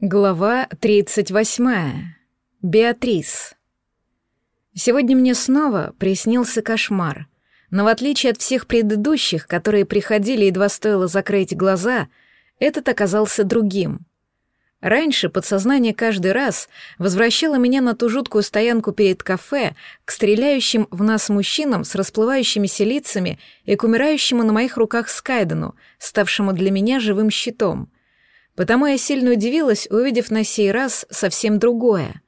Глава 38. Беатрис. Сегодня мне снова приснился кошмар, но в отличие от всех предыдущих, которые приходили едва стоило закрыть глаза, этот оказался другим. Раньше подсознание каждый раз возвращало меня на ту жуткую стоянку перед кафе к стреляющим в нас мужчинам с расплывающимися лицами и к умирающему на моих руках Скайдену, ставшему для меня живым щитом — Потому я сильно удивилась, увидев на сей раз совсем другое.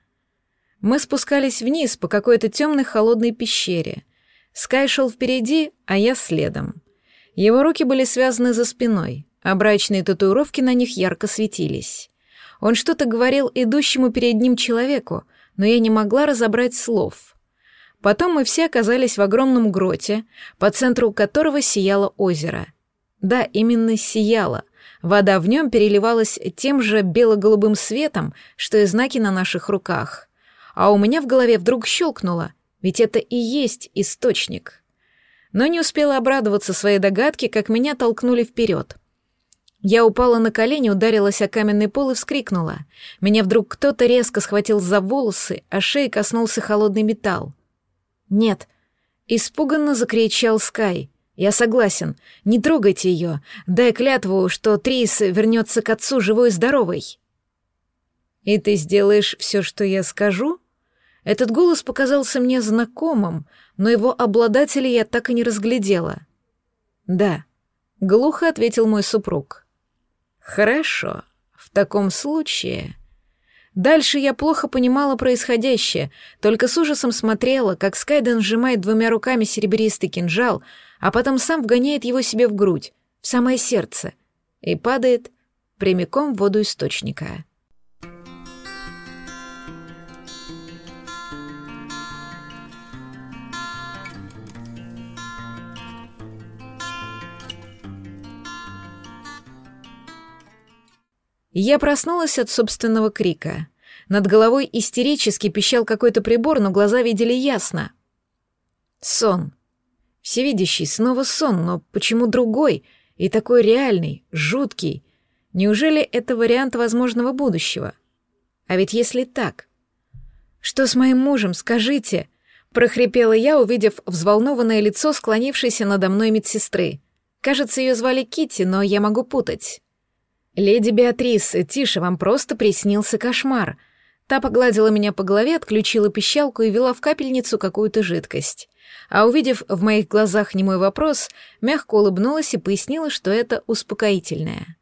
Мы спускались вниз по какой-то темной холодной пещере. Скай шел впереди, а я следом. Его руки были связаны за спиной, а брачные татуировки на них ярко светились. Он что-то говорил идущему перед ним человеку, но я не могла разобрать слов. Потом мы все оказались в огромном гроте, по центру которого сияло озеро. Да, именно сияло, Вода в нем переливалась тем же бело-голубым светом, что и знаки на наших руках. А у меня в голове вдруг щелкнуло, ведь это и есть источник. Но не успела обрадоваться своей догадке, как меня толкнули вперед. Я упала на колени, ударилась о каменный пол и вскрикнула. Меня вдруг кто-то резко схватил за волосы, а шеи коснулся холодный металл. «Нет!» — испуганно закричал Скай — я согласен. Не трогайте ее. Дай клятву, что Трис вернется к отцу живой и здоровой. И ты сделаешь все, что я скажу? Этот голос показался мне знакомым, но его обладателя я так и не разглядела. Да, глухо ответил мой супруг. Хорошо. В таком случае... Дальше я плохо понимала происходящее, только с ужасом смотрела, как Скайден сжимает двумя руками серебристый кинжал, а потом сам вгоняет его себе в грудь, в самое сердце, и падает прямиком в воду источника. Я проснулась от собственного крика. Над головой истерически пищал какой-то прибор, но глаза видели ясно. Сон. Всевидящий, снова сон, но почему другой и такой реальный, жуткий? Неужели это вариант возможного будущего? А ведь если так... «Что с моим мужем, скажите?» — прохрипела я, увидев взволнованное лицо склонившейся надо мной медсестры. Кажется, ее звали Кити, но я могу путать. «Леди Беатрис, тише, вам просто приснился кошмар». Та погладила меня по голове, отключила пищалку и вела в капельницу какую-то жидкость а увидев в моих глазах немой вопрос, мягко улыбнулась и пояснила, что это успокоительное.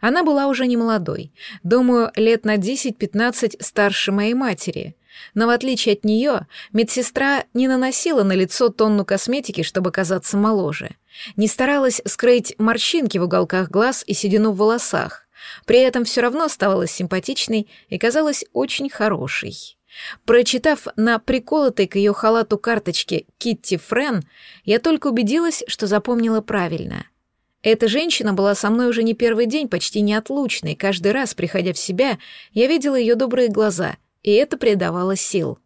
Она была уже не молодой, думаю, лет на 10-15 старше моей матери, но в отличие от нее, медсестра не наносила на лицо тонну косметики, чтобы казаться моложе, не старалась скрыть морщинки в уголках глаз и седину в волосах, при этом все равно оставалась симпатичной и казалась очень хорошей. Прочитав на приколотой к ее халату карточке «Китти Френ», я только убедилась, что запомнила правильно. Эта женщина была со мной уже не первый день, почти неотлучной. Каждый раз, приходя в себя, я видела ее добрые глаза, и это придавало сил.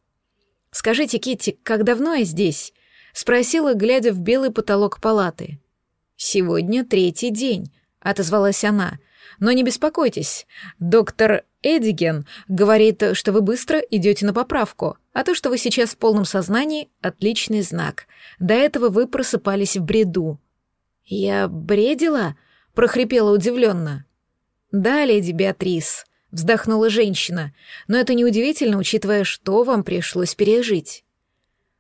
«Скажите, Китти, как давно я здесь?» — спросила, глядя в белый потолок палаты. «Сегодня третий день», — отозвалась она. «Но не беспокойтесь, доктор Эдиген говорит, что вы быстро идете на поправку, а то, что вы сейчас в полном сознании, отличный знак. До этого вы просыпались в бреду. Я бредила? прохрипела удивленно. Да, леди Беатрис, вздохнула женщина, но это неудивительно, учитывая, что вам пришлось пережить.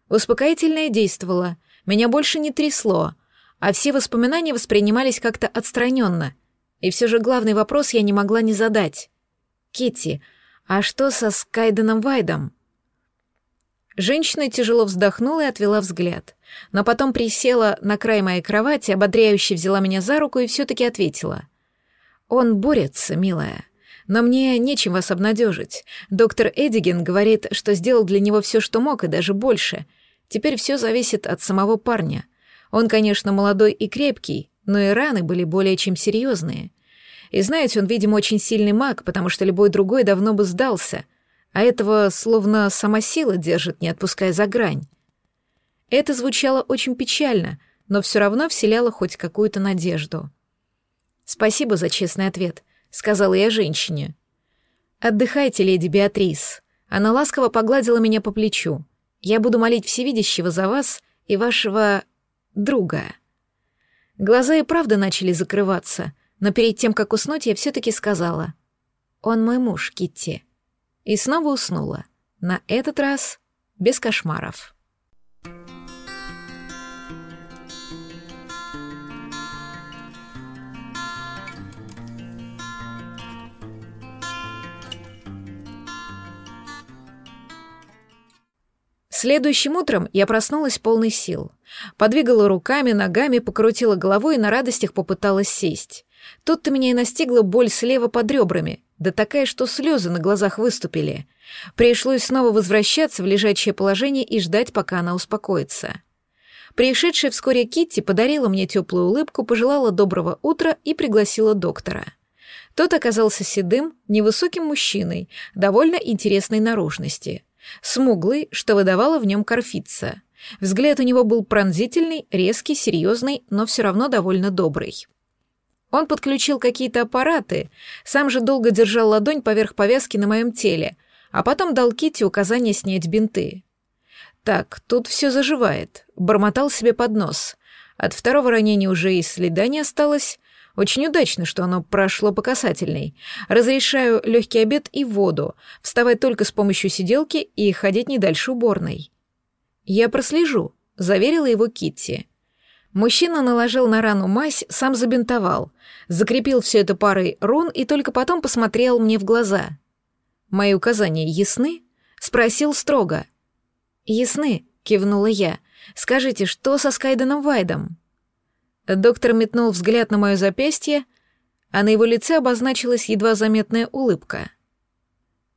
Успокоительное действовало, меня больше не трясло, а все воспоминания воспринимались как-то отстраненно. И все же главный вопрос я не могла не задать. Китти, а что со Скайденом Вайдом?» Женщина тяжело вздохнула и отвела взгляд, но потом присела на край моей кровати, ободряюще взяла меня за руку и все-таки ответила. «Он борется, милая, но мне нечем вас обнадежить. Доктор Эдиген говорит, что сделал для него все, что мог, и даже больше. Теперь все зависит от самого парня. Он, конечно, молодой и крепкий, но и раны были более чем серьезные. И знаете, он, видимо, очень сильный маг, потому что любой другой давно бы сдался, а этого словно сама сила держит, не отпуская за грань. Это звучало очень печально, но все равно вселяло хоть какую-то надежду. «Спасибо за честный ответ», — сказала я женщине. «Отдыхайте, леди Беатрис». Она ласково погладила меня по плечу. «Я буду молить Всевидящего за вас и вашего... друга». Глаза и правда начали закрываться, но перед тем, как уснуть, я все-таки сказала. «Он мой муж, Китти». И снова уснула. На этот раз без кошмаров. Следующим утром я проснулась полной сил. Подвигала руками, ногами, покрутила головой и на радостях попыталась сесть. Тут-то меня и настигла боль слева под ребрами, да такая, что слезы на глазах выступили. Пришлось снова возвращаться в лежачее положение и ждать, пока она успокоится. Пришедшая вскоре Китти подарила мне теплую улыбку, пожелала доброго утра и пригласила доктора. Тот оказался седым, невысоким мужчиной, довольно интересной наружности. Смуглый, что выдавало в нем корфица. Взгляд у него был пронзительный, резкий, серьезный, но все равно довольно добрый. Он подключил какие-то аппараты, сам же долго держал ладонь поверх повязки на моем теле, а потом дал Кити указание снять бинты. «Так, тут все заживает», — бормотал себе под нос. От второго ранения уже и следа не осталось. Очень удачно, что оно прошло по касательной. Разрешаю легкий обед и воду, вставать только с помощью сиделки и ходить не дальше уборной. Я прослежу, заверила его Китти. Мужчина наложил на рану мазь, сам забинтовал, закрепил все это парой рун и только потом посмотрел мне в глаза. «Мои указания ясны?» — спросил строго. «Ясны», — кивнула я. «Скажите, что со Скайденом Вайдом?» Доктор метнул взгляд на мое запястье, а на его лице обозначилась едва заметная улыбка.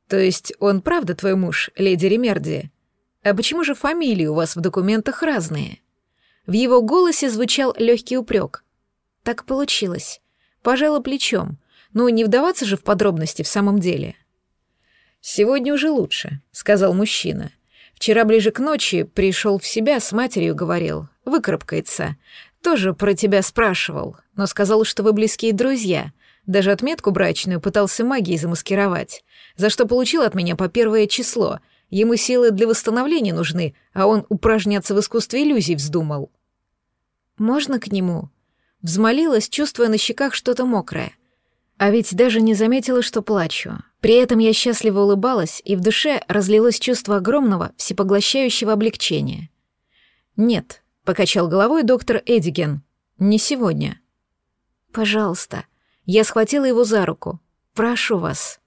«То есть он правда твой муж, леди Ремерди? А почему же фамилии у вас в документах разные?» В его голосе звучал легкий упрек. «Так получилось. Пожала плечом. Ну, не вдаваться же в подробности в самом деле». «Сегодня уже лучше», — сказал мужчина. «Вчера ближе к ночи пришел в себя, с матерью говорил. Выкарабкается. Тоже про тебя спрашивал, но сказал, что вы близкие друзья. Даже отметку брачную пытался магией замаскировать, за что получил от меня по первое число. Ему силы для восстановления нужны, а он упражняться в искусстве иллюзий вздумал. «Можно к нему?» Взмолилась, чувствуя на щеках что-то мокрое. А ведь даже не заметила, что плачу. При этом я счастливо улыбалась, и в душе разлилось чувство огромного, всепоглощающего облегчения. «Нет», — покачал головой доктор Эдиген. «Не сегодня». «Пожалуйста». Я схватила его за руку. «Прошу вас».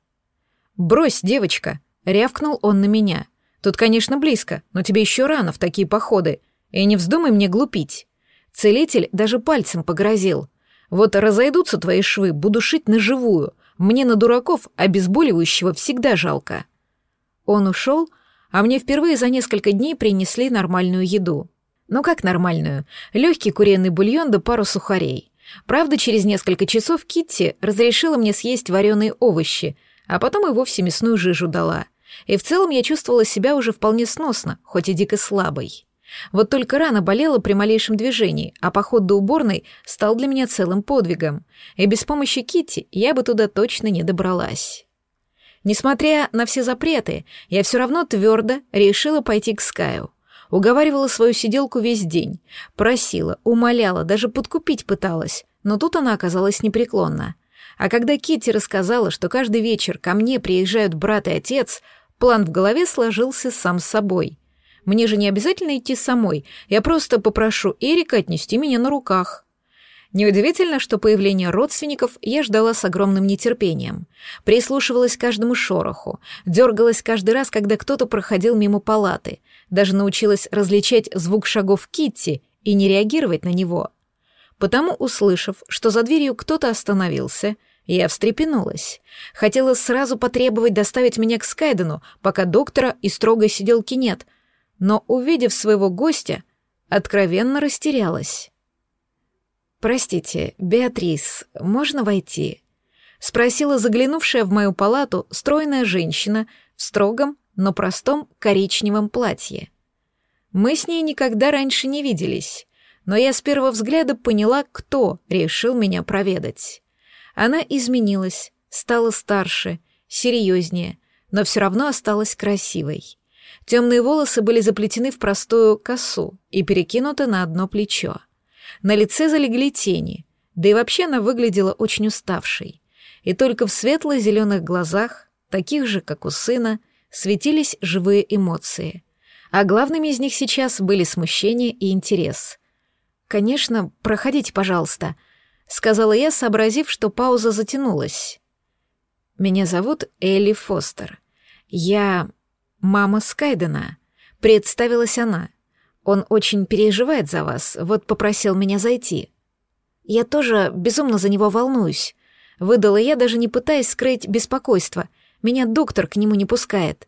«Брось, девочка», — рявкнул он на меня. «Тут, конечно, близко, но тебе еще рано в такие походы. И не вздумай мне глупить». Целитель даже пальцем погрозил. «Вот разойдутся твои швы, буду шить на живую. Мне на дураков обезболивающего всегда жалко». Он ушел, а мне впервые за несколько дней принесли нормальную еду. Ну как нормальную? Легкий куриный бульон да пару сухарей. Правда, через несколько часов Китти разрешила мне съесть вареные овощи, а потом и вовсе мясную жижу дала. И в целом я чувствовала себя уже вполне сносно, хоть и дико слабой. Вот только рана болела при малейшем движении, а поход до уборной стал для меня целым подвигом, и без помощи Китти я бы туда точно не добралась. Несмотря на все запреты, я все равно твердо решила пойти к Скаю. Уговаривала свою сиделку весь день, просила, умоляла, даже подкупить пыталась, но тут она оказалась непреклонна. А когда Китти рассказала, что каждый вечер ко мне приезжают брат и отец, план в голове сложился сам собой. Мне же не обязательно идти самой, я просто попрошу Эрика отнести меня на руках. Неудивительно, что появление родственников я ждала с огромным нетерпением. Прислушивалась к каждому шороху, дергалась каждый раз, когда кто-то проходил мимо палаты, даже научилась различать звук шагов Китти и не реагировать на него. Потому, услышав, что за дверью кто-то остановился, я встрепенулась. Хотела сразу потребовать доставить меня к Скайдену, пока доктора и строгой сиделки нет, но, увидев своего гостя, откровенно растерялась. «Простите, Беатрис, можно войти?» — спросила заглянувшая в мою палату стройная женщина в строгом, но простом коричневом платье. Мы с ней никогда раньше не виделись, но я с первого взгляда поняла, кто решил меня проведать. Она изменилась, стала старше, серьезнее, но все равно осталась красивой. Темные волосы были заплетены в простую косу и перекинуты на одно плечо. На лице залегли тени, да и вообще она выглядела очень уставшей. И только в светло-зеленых глазах, таких же, как у сына, светились живые эмоции. А главными из них сейчас были смущение и интерес. «Конечно, проходите, пожалуйста», — сказала я, сообразив, что пауза затянулась. «Меня зовут Элли Фостер. Я мама Скайдена», — представилась она. «Он очень переживает за вас, вот попросил меня зайти». «Я тоже безумно за него волнуюсь», — выдала я, даже не пытаясь скрыть беспокойство. «Меня доктор к нему не пускает».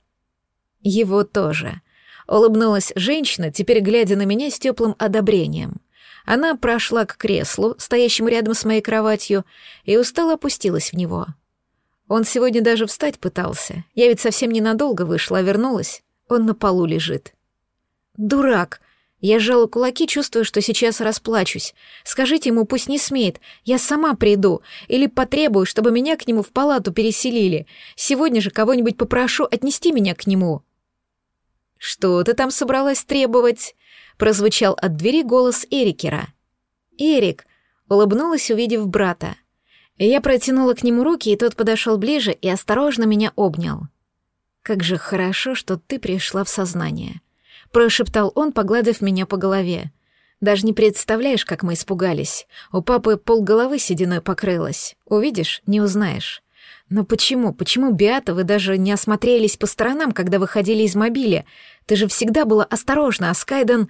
«Его тоже», — улыбнулась женщина, теперь глядя на меня с теплым одобрением. Она прошла к креслу, стоящему рядом с моей кроватью, и устало опустилась в него. Он сегодня даже встать пытался. Я ведь совсем ненадолго вышла, а вернулась. Он на полу лежит. «Дурак!» Я сжала кулаки, чувствуя, что сейчас расплачусь. Скажите ему, пусть не смеет. Я сама приду. Или потребую, чтобы меня к нему в палату переселили. Сегодня же кого-нибудь попрошу отнести меня к нему. «Что ты там собралась требовать?» Прозвучал от двери голос Эрикера. «Эрик!» — улыбнулась, увидев брата. Я протянула к нему руки, и тот подошел ближе и осторожно меня обнял. «Как же хорошо, что ты пришла в сознание», — прошептал он, погладив меня по голове. «Даже не представляешь, как мы испугались. У папы полголовы сединой покрылась. Увидишь — не узнаешь. Но почему, почему, Биата, вы даже не осмотрелись по сторонам, когда выходили из мобиля? Ты же всегда была осторожна, а Скайден...»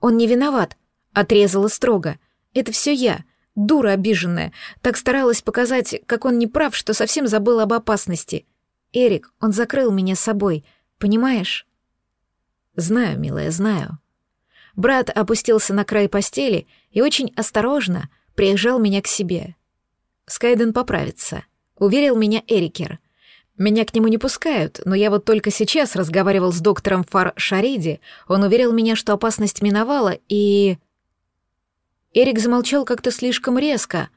«Он не виноват», — отрезала строго. «Это все я. Дура обиженная. Так старалась показать, как он не прав, что совсем забыл об опасности. Эрик, он закрыл меня собой, понимаешь? Знаю, милая, знаю. Брат опустился на край постели и очень осторожно приезжал меня к себе. Скайден поправится, уверил меня Эрикер. Меня к нему не пускают, но я вот только сейчас разговаривал с доктором Фар Шариди, он уверил меня, что опасность миновала, и... Эрик замолчал как-то слишком резко.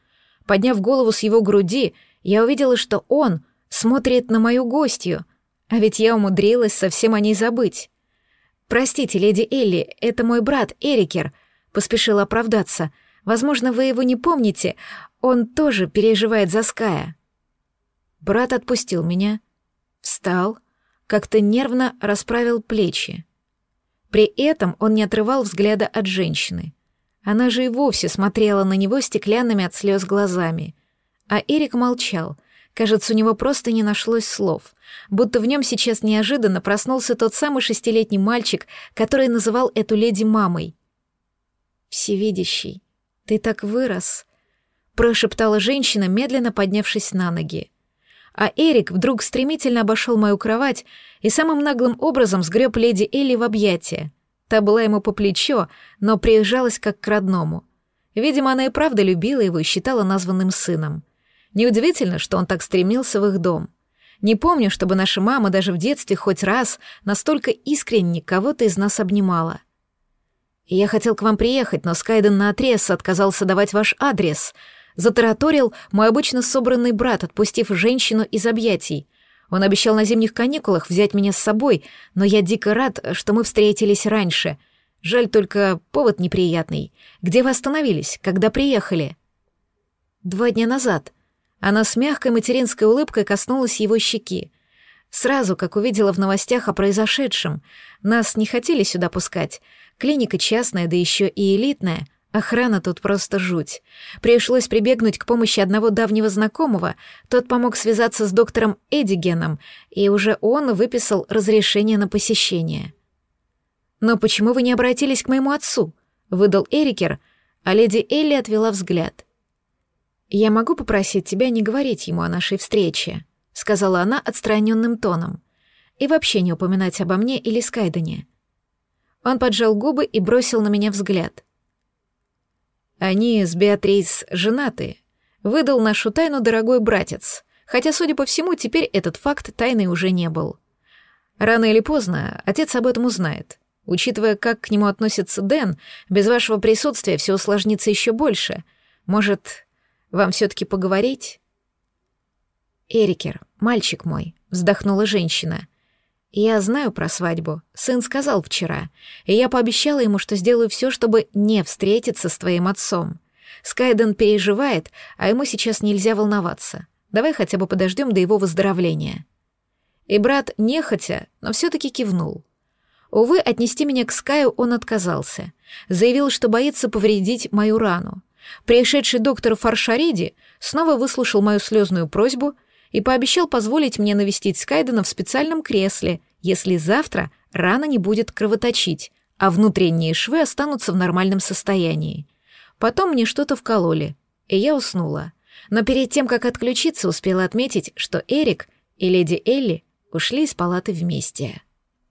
Подняв голову с его груди, я увидела, что он смотрит на мою гостью, а ведь я умудрилась совсем о ней забыть. «Простите, леди Элли, это мой брат Эрикер», — поспешил оправдаться. «Возможно, вы его не помните, он тоже переживает за Ская». Брат отпустил меня, встал, как-то нервно расправил плечи. При этом он не отрывал взгляда от женщины. Она же и вовсе смотрела на него стеклянными от слез глазами. А Эрик молчал. Кажется, у него просто не нашлось слов. Будто в нем сейчас неожиданно проснулся тот самый шестилетний мальчик, который называл эту леди мамой. «Всевидящий, ты так вырос», — прошептала женщина, медленно поднявшись на ноги. А Эрик вдруг стремительно обошел мою кровать и самым наглым образом сгреб леди Элли в объятия. Та была ему по плечо, но приезжалась как к родному. Видимо, она и правда любила его и считала названным сыном. Неудивительно, что он так стремился в их дом. Не помню, чтобы наша мама даже в детстве хоть раз настолько искренне кого-то из нас обнимала. «Я хотел к вам приехать, но Скайден наотрез отказался давать ваш адрес», — затараторил мой обычно собранный брат, отпустив женщину из объятий. Он обещал на зимних каникулах взять меня с собой, но я дико рад, что мы встретились раньше. Жаль только повод неприятный. Где вы остановились, когда приехали? Два дня назад. Она с мягкой материнской улыбкой коснулась его щеки. Сразу, как увидела в новостях о произошедшем, нас не хотели сюда пускать. Клиника частная, да еще и элитная — Охрана тут просто жуть. Пришлось прибегнуть к помощи одного давнего знакомого. Тот помог связаться с доктором Эдигеном, и уже он выписал разрешение на посещение. «Но почему вы не обратились к моему отцу?» — выдал Эрикер, а леди Элли отвела взгляд. «Я могу попросить тебя не говорить ему о нашей встрече», — сказала она отстраненным тоном, «и вообще не упоминать обо мне или Скайдене». Он поджал губы и бросил на меня взгляд. Они с Беатрис женаты. Выдал нашу тайну дорогой братец, хотя, судя по всему, теперь этот факт тайной уже не был. Рано или поздно отец об этом узнает. Учитывая, как к нему относится Дэн, без вашего присутствия все усложнится еще больше. Может, вам все-таки поговорить? «Эрикер, мальчик мой», — вздохнула женщина. «Я знаю про свадьбу. Сын сказал вчера, и я пообещала ему, что сделаю все, чтобы не встретиться с твоим отцом. Скайден переживает, а ему сейчас нельзя волноваться. Давай хотя бы подождем до его выздоровления». И брат нехотя, но все-таки кивнул. Увы, отнести меня к Скаю он отказался. Заявил, что боится повредить мою рану. Пришедший доктор Фаршариди снова выслушал мою слезную просьбу и пообещал позволить мне навестить Скайдена в специальном кресле, если завтра рана не будет кровоточить, а внутренние швы останутся в нормальном состоянии. Потом мне что-то вкололи, и я уснула. Но перед тем, как отключиться, успела отметить, что Эрик и леди Элли ушли из палаты вместе.